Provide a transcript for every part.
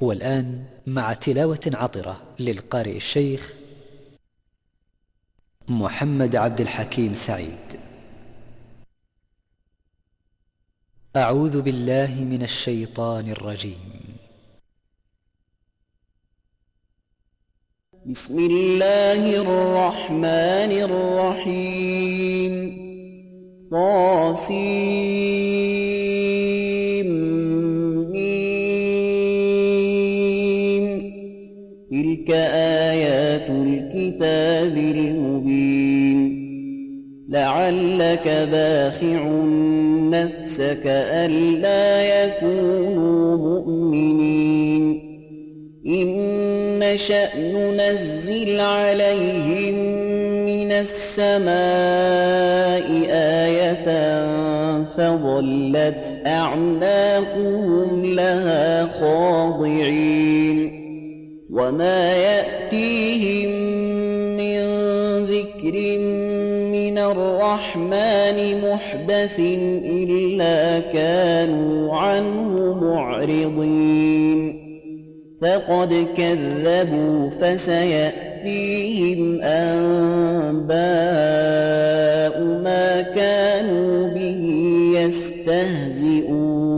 والآن مع تلاوة عطرة للقارئ الشيخ محمد عبد الحكيم سعيد. أعوذ بالله من الشيطان الرجيم. بسم الله الرحمن الرحيم. طاسين. لعلك باخع نفسك ألا يكونوا مؤمنين. إن نشأ ننزل عليهم من السماء آية فظلت أعناقهم لها خاضعين. وما يأتيهم من ذكر الرحمن محدث إلا كانوا عنه معرضين. فقد كذبوا فسيأتيهم أنباء ما كانوا به يستهزئون.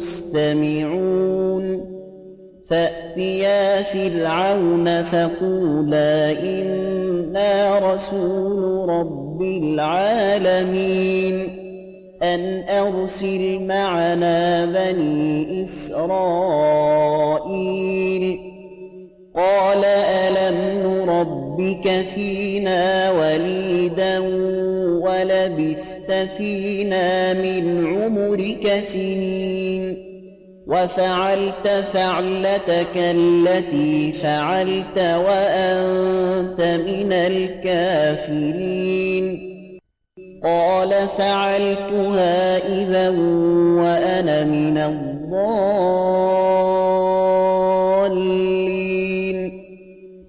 مستمعون فأتيا فرعون فقولا إنا رسول رب العالمين. أن أرسل معنا بني إسرائيل. قال ألم نربك فينا وليدا ولبث فينا من عمرك سنين وفعلت فعلتك التي فعلت وأنت من الكافرين قال فعلتها إذا وأنا من الظالمين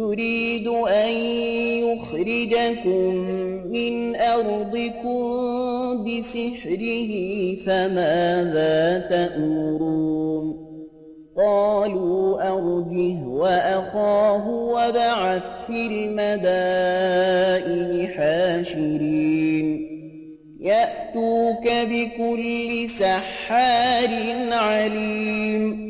يريد أن يخرجكم من أرضكم بسحره فماذا تأمرون؟ قالوا أرجه وأخاه وبعث في المدائن حاشرين. يأتوك بكل سحار عليم.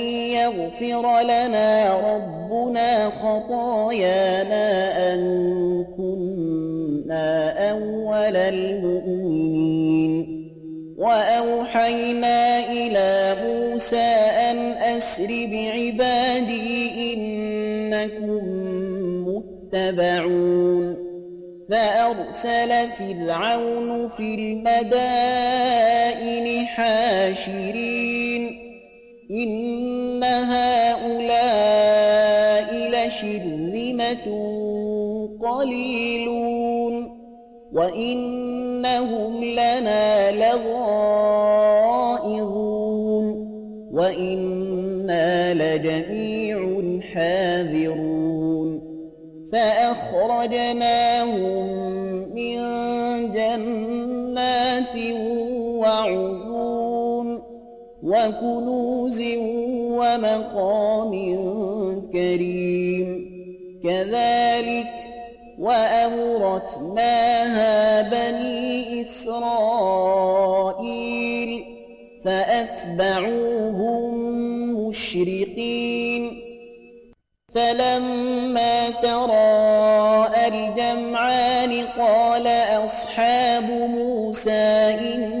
يغفر لنا ربنا خطايانا أن كنا أول المؤمنين وأوحينا إلى موسى أن أسر بعبادي إنكم متبعون فأرسل فرعون في المدائن حاشرين ان هؤلاء لشرذمة قليلون وانهم لنا لغائظون وأنا لجميع حاذرون فاخرجناهم من جنات وعيون وكنوز ومقام كريم كذلك وأورثناها بني إسرائيل فأتبعوهم مشرقين فلما ترى الجمعان قال أصحاب موسى إن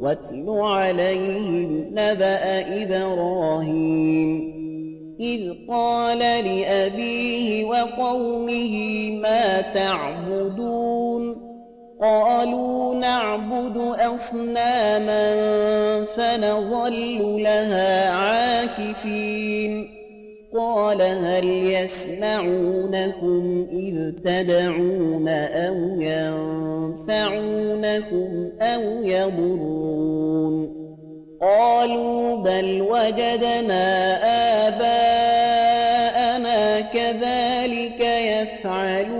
واتل عليهم نبأ إبراهيم. إذ قال لأبيه وقومه ما تعبدون؟ قالوا نعبد أصناما فنظل لها عاكفين. قال هل يسمعونكم إذ تدعون أو ينفعونكم أو يضرون قالوا بل وجدنا آباءنا كذلك يفعلون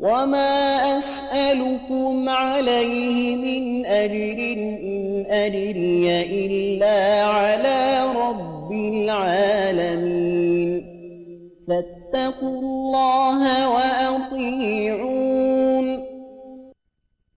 وما أسألكم عليه من أجر إن أجري إلا على رب العالمين فاتقوا الله وأطيعون